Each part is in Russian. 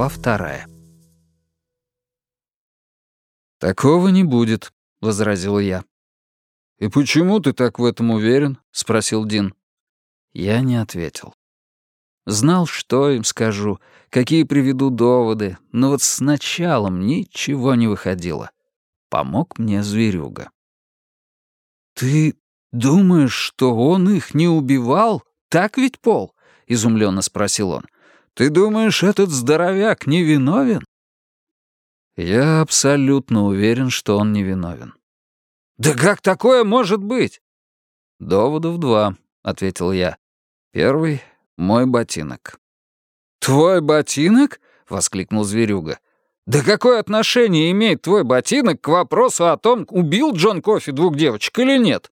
Глава вторая. «Такого не будет», — возразил я. «И почему ты так в этом уверен?» — спросил Дин. Я не ответил. Знал, что им скажу, какие приведу доводы, но вот с началом ничего не выходило. Помог мне зверюга. «Ты думаешь, что он их не убивал? Так ведь, Пол?» — изумленно спросил он. «Ты думаешь, этот здоровяк невиновен?» Я абсолютно уверен, что он невиновен. «Да как такое может быть?» «Доводов два», — ответил я. «Первый — мой ботинок». «Твой ботинок?» — воскликнул зверюга. «Да какое отношение имеет твой ботинок к вопросу о том, убил Джон Кофи двух девочек или нет?»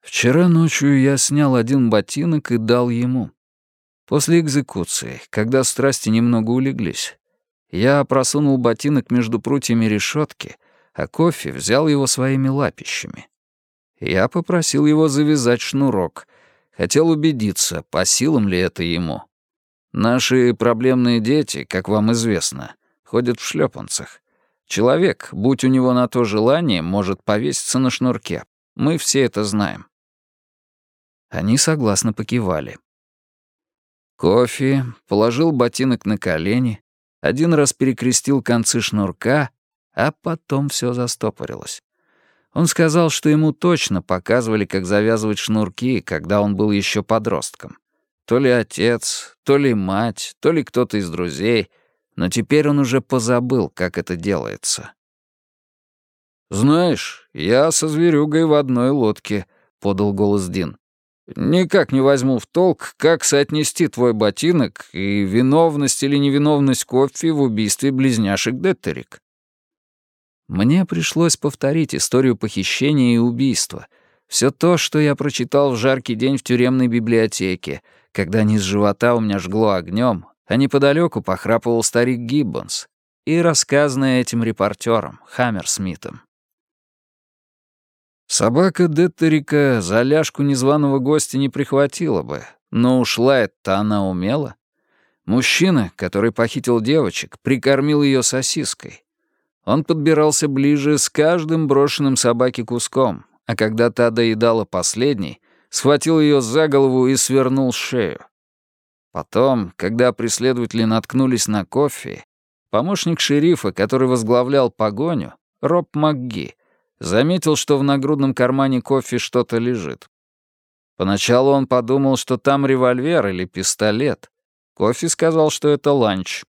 Вчера ночью я снял один ботинок и дал ему. После экзекуции, когда страсти немного улеглись. Я просунул ботинок между прутьями решетки, а кофе взял его своими лапищами. Я попросил его завязать шнурок. Хотел убедиться, по силам ли это ему. Наши проблемные дети, как вам известно, ходят в шлепанцах. Человек, будь у него на то желание, может повеситься на шнурке. Мы все это знаем. Они согласно покивали. Кофе положил ботинок на колени, один раз перекрестил концы шнурка, а потом все застопорилось. Он сказал, что ему точно показывали, как завязывать шнурки, когда он был еще подростком. То ли отец, то ли мать, то ли кто-то из друзей, но теперь он уже позабыл, как это делается. «Знаешь, я со зверюгой в одной лодке», — подал голос Дин. Никак не возьму в толк, как соотнести твой ботинок и виновность или невиновность кофе в убийстве близняшек Деттерик. Мне пришлось повторить историю похищения и убийства. Все то, что я прочитал в жаркий день в тюремной библиотеке, когда низ живота у меня жгло огнем, а неподалеку похрапывал старик Гиббонс, и рассказанное этим репортером, Хаммерсмитом. Собака Деттерика за ляжку незваного гостя не прихватила бы, но ушла это она умела. Мужчина, который похитил девочек, прикормил ее сосиской. Он подбирался ближе с каждым брошенным собаке куском, а когда та доедала последний, схватил ее за голову и свернул шею. Потом, когда преследователи наткнулись на кофе, помощник шерифа, который возглавлял погоню, Роб МакГи, Заметил, что в нагрудном кармане кофе что-то лежит. Поначалу он подумал, что там револьвер или пистолет. Кофе сказал, что это ланч.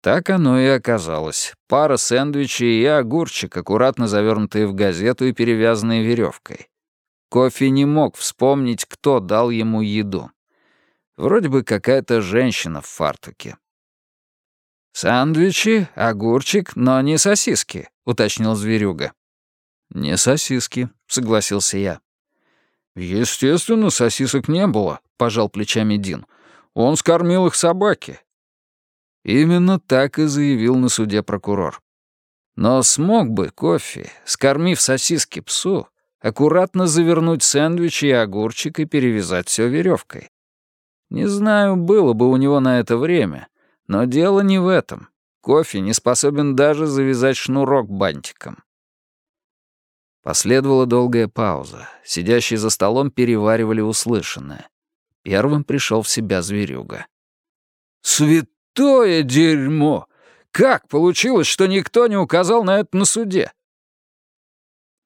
Так оно и оказалось. Пара сэндвичей и огурчик, аккуратно завернутые в газету и перевязанные веревкой. Кофе не мог вспомнить, кто дал ему еду. Вроде бы какая-то женщина в фартуке. «Сэндвичи, огурчик, но не сосиски», — уточнил зверюга. «Не сосиски», — согласился я. «Естественно, сосисок не было», — пожал плечами Дин. «Он скормил их собаке». Именно так и заявил на суде прокурор. Но смог бы кофе, скормив сосиски псу, аккуратно завернуть сэндвич и огурчик и перевязать все веревкой. Не знаю, было бы у него на это время, но дело не в этом. Кофе не способен даже завязать шнурок бантиком. Последовала долгая пауза. Сидящие за столом переваривали услышанное. Первым пришел в себя зверюга. «Святое дерьмо! Как получилось, что никто не указал на это на суде?»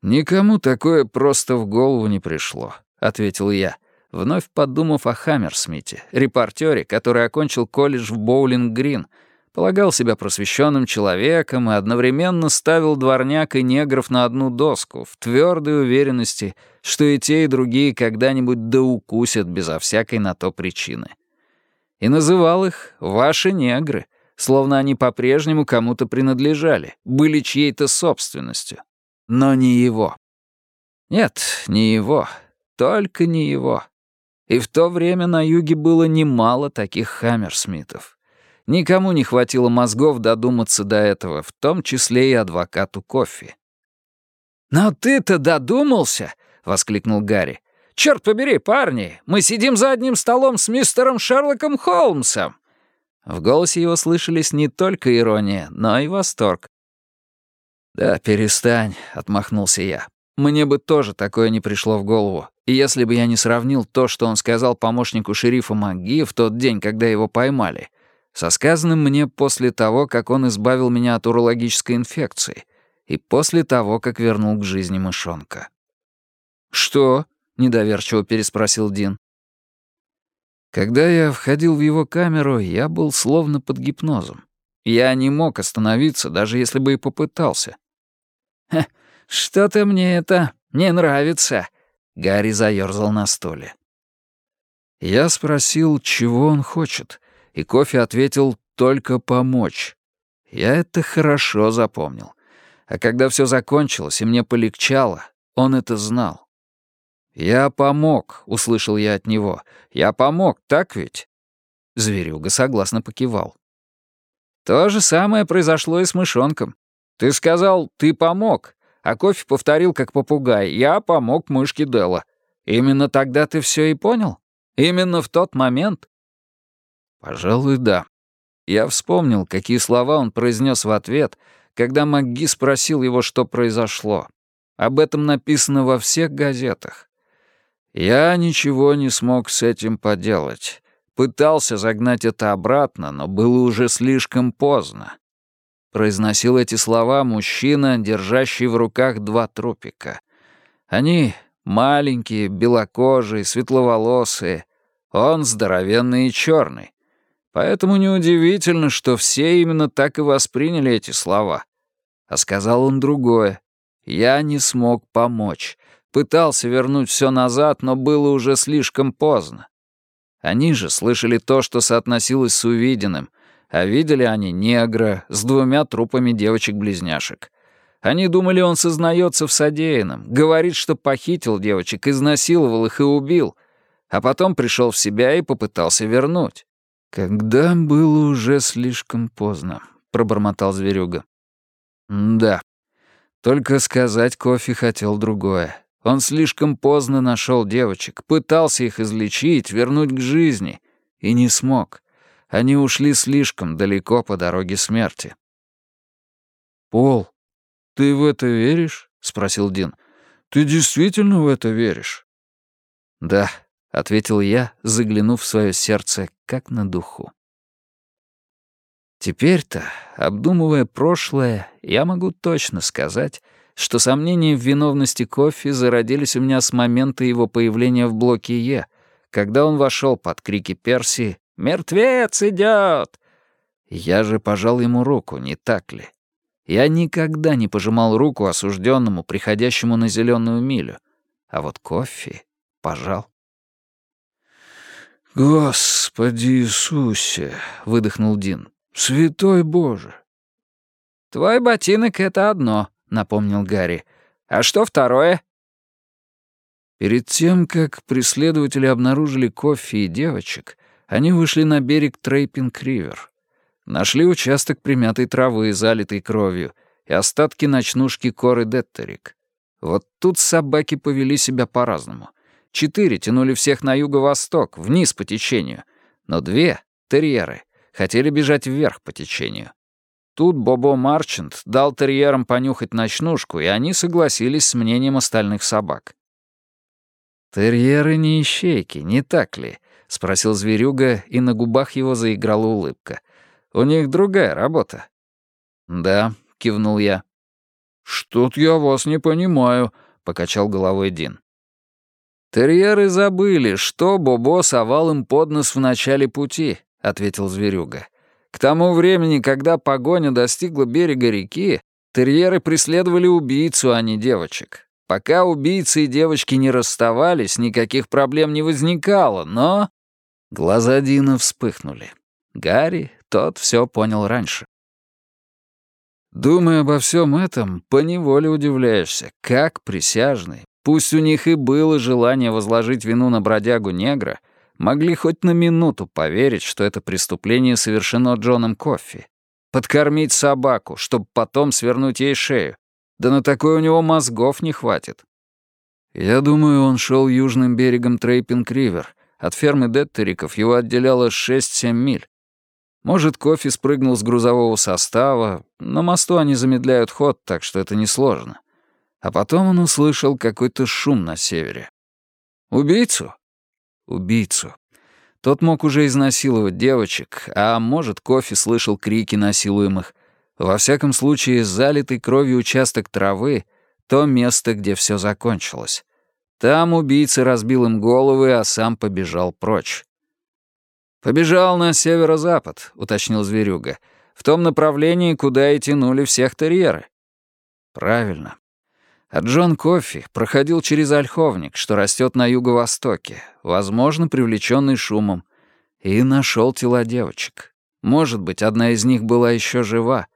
«Никому такое просто в голову не пришло», — ответил я, вновь подумав о Хаммерсмите, репортере, который окончил колледж в Боулинг-Грин — полагал себя просвещенным человеком и одновременно ставил дворняк и негров на одну доску в твердой уверенности, что и те, и другие когда-нибудь доукусят безо всякой на то причины. И называл их «ваши негры», словно они по-прежнему кому-то принадлежали, были чьей-то собственностью. Но не его. Нет, не его. Только не его. И в то время на юге было немало таких Хаммерсмитов. Никому не хватило мозгов додуматься до этого, в том числе и адвокату Кофи. «Но ты-то додумался!» — воскликнул Гарри. «Черт побери, парни, мы сидим за одним столом с мистером Шерлоком Холмсом!» В голосе его слышались не только ирония, но и восторг. «Да, перестань», — отмахнулся я. «Мне бы тоже такое не пришло в голову. И если бы я не сравнил то, что он сказал помощнику шерифа МакГи в тот день, когда его поймали, со сказанным мне после того, как он избавил меня от урологической инфекции, и после того, как вернул к жизни мышонка». «Что?» — недоверчиво переспросил Дин. Когда я входил в его камеру, я был словно под гипнозом. Я не мог остановиться, даже если бы и попытался. «Что-то мне это не нравится», — Гарри заёрзал на стуле. Я спросил, чего он хочет, и кофе ответил «только помочь». Я это хорошо запомнил. А когда все закончилось и мне полегчало, он это знал. «Я помог», — услышал я от него. «Я помог, так ведь?» Зверюга согласно покивал. «То же самое произошло и с мышонком. Ты сказал, ты помог, а кофе повторил как попугай. Я помог мышке Делла. Именно тогда ты все и понял? Именно в тот момент?» «Пожалуй, да». Я вспомнил, какие слова он произнес в ответ, когда МакГи спросил его, что произошло. Об этом написано во всех газетах. Я ничего не смог с этим поделать. Пытался загнать это обратно, но было уже слишком поздно. Произносил эти слова мужчина, держащий в руках два трупика. Они маленькие, белокожие, светловолосые. Он здоровенный и черный. Поэтому неудивительно, что все именно так и восприняли эти слова. А сказал он другое. «Я не смог помочь. Пытался вернуть все назад, но было уже слишком поздно. Они же слышали то, что соотносилось с увиденным, а видели они негра с двумя трупами девочек-близняшек. Они думали, он сознается в содеянном, говорит, что похитил девочек, изнасиловал их и убил, а потом пришел в себя и попытался вернуть. «Когда было уже слишком поздно», — пробормотал зверюга. «Да. Только сказать кофе хотел другое. Он слишком поздно нашел девочек, пытался их излечить, вернуть к жизни, и не смог. Они ушли слишком далеко по дороге смерти. «Пол, ты в это веришь?» — спросил Дин. «Ты действительно в это веришь?» «Да», — ответил я, заглянув в свое сердце, как на духу. Теперь-то, обдумывая прошлое, я могу точно сказать, что сомнения в виновности кофе зародились у меня с момента его появления в блоке Е, когда он вошел под крики Перси «Мертвец идет!». Я же пожал ему руку, не так ли? Я никогда не пожимал руку осужденному, приходящему на зеленую милю, а вот кофе пожал. «Господи Иисусе!» — выдохнул Дин. «Святой Боже!» «Твой ботинок — это одно», напомнил Гарри. «А что второе?» Перед тем, как преследователи обнаружили кофе и девочек, они вышли на берег Трейпинг-Ривер. Нашли участок примятой травы, залитой кровью, и остатки ночнушки Коры Деттерик. Вот тут собаки повели себя по-разному. Четыре тянули всех на юго-восток, вниз по течению, но две, терьеры, хотели бежать вверх по течению. Тут Бобо Марчант дал терьерам понюхать ночнушку, и они согласились с мнением остальных собак. «Терьеры не ищейки, не так ли?» — спросил зверюга, и на губах его заиграла улыбка. «У них другая работа». «Да», — кивнул я. «Что-то я вас не понимаю», — покачал головой Дин. «Терьеры забыли, что Бобо совал им под нос в начале пути», — ответил зверюга. К тому времени, когда погоня достигла берега реки, терьеры преследовали убийцу, а не девочек. Пока убийцы и девочки не расставались, никаких проблем не возникало, но... Глаза Дина вспыхнули. Гарри, тот все понял раньше. Думая обо всем этом, поневоле удивляешься, как присяжные, пусть у них и было желание возложить вину на бродягу-негра, могли хоть на минуту поверить, что это преступление совершено Джоном Коффи. Подкормить собаку, чтобы потом свернуть ей шею. Да на такое у него мозгов не хватит. Я думаю, он шел южным берегом Трейпинг-Ривер. От фермы Деттериков его отделяло 6-7 миль. Может, кофе спрыгнул с грузового состава, на мосту они замедляют ход, так что это несложно. А потом он услышал какой-то шум на севере. Убийцу? Убийцу. Тот мог уже изнасиловать девочек, а может, кофе слышал крики насилуемых. Во всяком случае, залитый кровью участок травы — то место, где все закончилось. Там убийца разбил им головы, а сам побежал прочь. «Побежал на северо-запад», — уточнил Зверюга, «в том направлении, куда и тянули всех терьеры». «Правильно. А Джон Кофи проходил через ольховник, что растет на юго-востоке, возможно, привлеченный шумом, и нашел тела девочек. Может быть, одна из них была еще жива.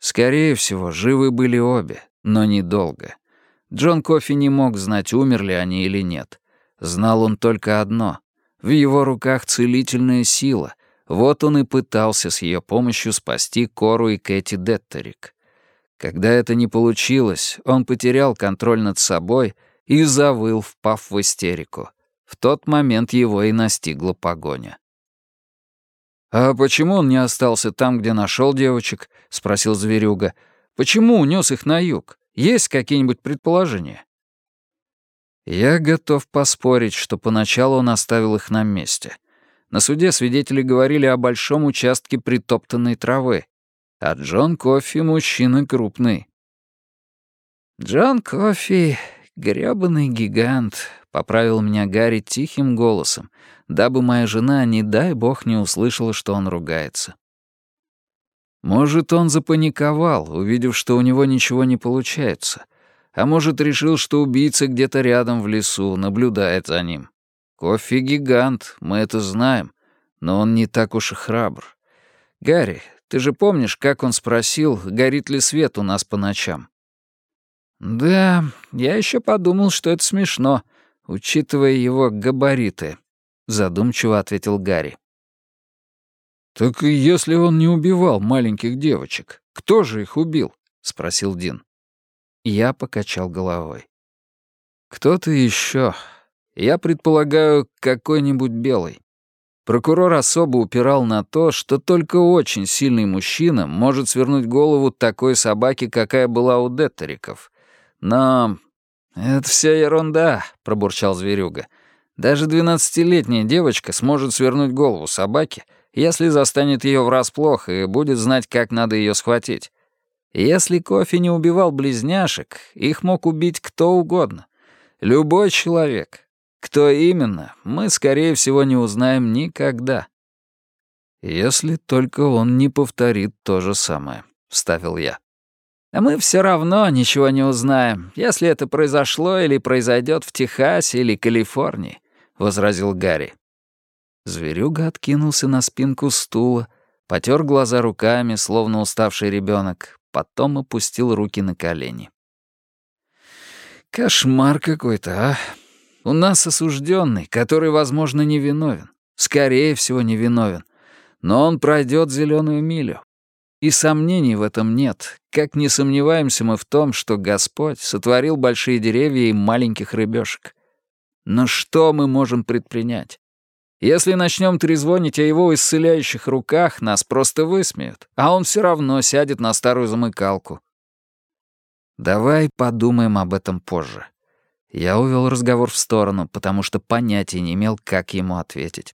Скорее всего, живы были обе, но недолго. Джон Кофи не мог знать, умерли они или нет. Знал он только одно в его руках целительная сила. Вот он и пытался с ее помощью спасти Кору и Кэти Деттерик. Когда это не получилось, он потерял контроль над собой и завыл, впав в истерику. В тот момент его и настигла погоня. «А почему он не остался там, где нашел девочек?» — спросил Зверюга. «Почему унес их на юг? Есть какие-нибудь предположения?» Я готов поспорить, что поначалу он оставил их на месте. На суде свидетели говорили о большом участке притоптанной травы, а Джон Кофи — мужчина крупный. «Джон Кофи — грёбаный гигант», — поправил меня Гарри тихим голосом, дабы моя жена, не дай бог, не услышала, что он ругается. Может, он запаниковал, увидев, что у него ничего не получается, а может, решил, что убийца где-то рядом в лесу, наблюдает за ним. Кофе — гигант, мы это знаем, но он не так уж и храбр. Гарри, ты же помнишь, как он спросил, горит ли свет у нас по ночам? Да, я еще подумал, что это смешно, учитывая его габариты, задумчиво ответил Гарри. «Так если он не убивал маленьких девочек, кто же их убил?» — спросил Дин. Я покачал головой. «Кто-то еще. Я предполагаю, какой-нибудь белый. Прокурор особо упирал на то, что только очень сильный мужчина может свернуть голову такой собаки, какая была у Деттериков. Но это вся ерунда», — пробурчал зверюга. «Даже двенадцатилетняя девочка сможет свернуть голову собаке, если застанет ее врасплох и будет знать, как надо ее схватить. Если кофе не убивал близняшек, их мог убить кто угодно. Любой человек. Кто именно, мы, скорее всего, не узнаем никогда. «Если только он не повторит то же самое», — вставил я. «А мы все равно ничего не узнаем, если это произошло или произойдет в Техасе или Калифорнии», — возразил Гарри. Зверюга откинулся на спинку стула, потер глаза руками, словно уставший ребенок, потом опустил руки на колени. «Кошмар какой-то, а! У нас осужденный, который, возможно, невиновен. Скорее всего, невиновен. Но он пройдет зеленую милю. И сомнений в этом нет, как не сомневаемся мы в том, что Господь сотворил большие деревья и маленьких рыбешек. Но что мы можем предпринять? Если начнем трезвонить о его исцеляющих руках, нас просто высмеют, а он все равно сядет на старую замыкалку. Давай подумаем об этом позже. Я увел разговор в сторону, потому что понятия не имел, как ему ответить.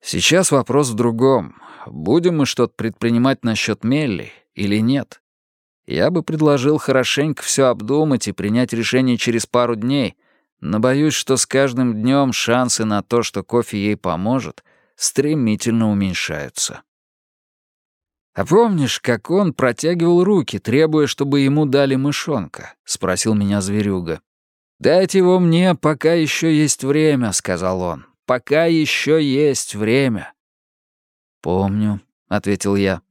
Сейчас вопрос в другом. Будем мы что-то предпринимать насчет Мелли или нет? Я бы предложил хорошенько все обдумать и принять решение через пару дней — но боюсь, что с каждым днем шансы на то, что кофе ей поможет, стремительно уменьшаются. «А помнишь, как он протягивал руки, требуя, чтобы ему дали мышонка?» — спросил меня зверюга. «Дайте его мне, пока еще есть время», — сказал он. «Пока еще есть время». «Помню», — ответил я.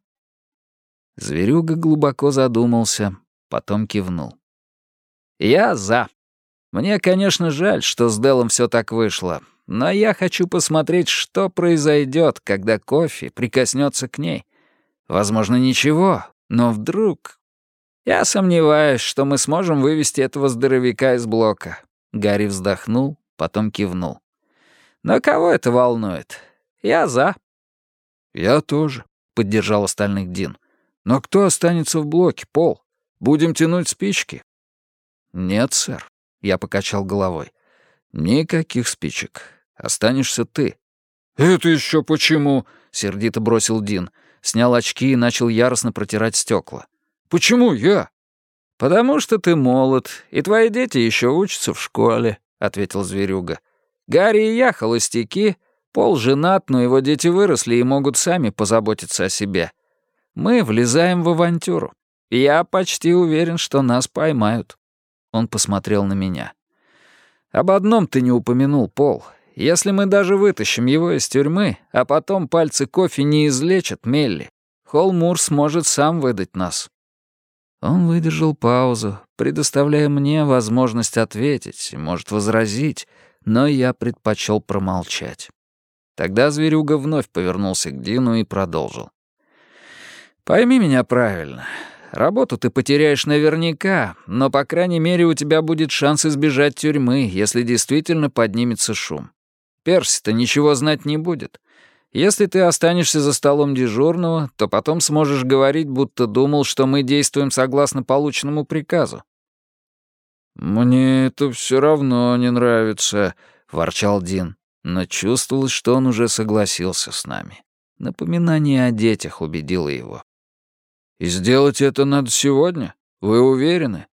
Зверюга глубоко задумался, потом кивнул. «Я за», мне, конечно, жаль, что с Делом все так вышло, но я хочу посмотреть, что произойдет, когда кофе прикоснется к ней. Возможно, ничего, но вдруг... Я сомневаюсь, что мы сможем вывести этого здоровяка из блока. Гарри вздохнул, потом кивнул. Но кого это волнует? Я за. «Я тоже», — поддержал остальных Дин. «Но кто останется в блоке, Пол? Будем тянуть спички?» «Нет, сэр», — я покачал головой. «Никаких спичек. Останешься ты». «Это еще почему?» — сердито бросил Дин. Снял очки и начал яростно протирать стекла. «Почему я?» «Потому что ты молод, и твои дети еще учатся в школе», — ответил зверюга. «Гарри и я холостяки, Пол женат, но его дети выросли и могут сами позаботиться о себе. Мы влезаем в авантюру. Я почти уверен, что нас поймают». Он посмотрел на меня. «Об одном ты не упомянул, Пол. Если мы даже вытащим его из тюрьмы, а потом пальцы кофе не излечат Мелли, Холмур сможет сам выдать нас». Он выдержал паузу, предоставляя мне возможность ответить, может, возразить, но я предпочел промолчать. Тогда зверюга вновь повернулся к Дину и продолжил. «Пойми меня правильно. Работу ты потеряешь наверняка, но, по крайней мере, у тебя будет шанс избежать тюрьмы, если действительно поднимется шум. Перси-то ничего знать не будет. Если ты останешься за столом дежурного, то потом сможешь говорить, будто думал, что мы действуем согласно полученному приказу». «Мне это все равно не нравится», — ворчал Дин, но чувствовалось, что он уже согласился с нами. Напоминание о детях убедило его. «И сделать это надо сегодня? Вы уверены?»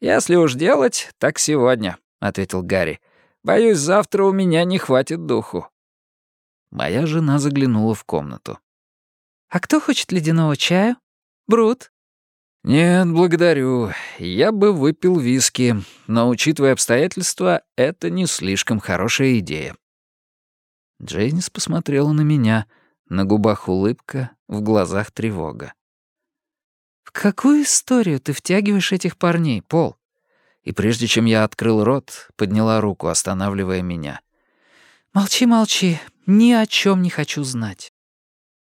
«Если уж делать, так сегодня», — ответил Гарри. Боюсь, завтра у меня не хватит духу». Моя жена заглянула в комнату. «А кто хочет ледяного чаю? Брут?» «Нет, благодарю. Я бы выпил виски, но, учитывая обстоятельства, это не слишком хорошая идея». Джейнис посмотрела на меня. На губах улыбка, в глазах тревога. «В какую историю ты втягиваешь этих парней, Пол?» и прежде чем я открыл рот, подняла руку, останавливая меня. «Молчи, молчи, ни о чем не хочу знать».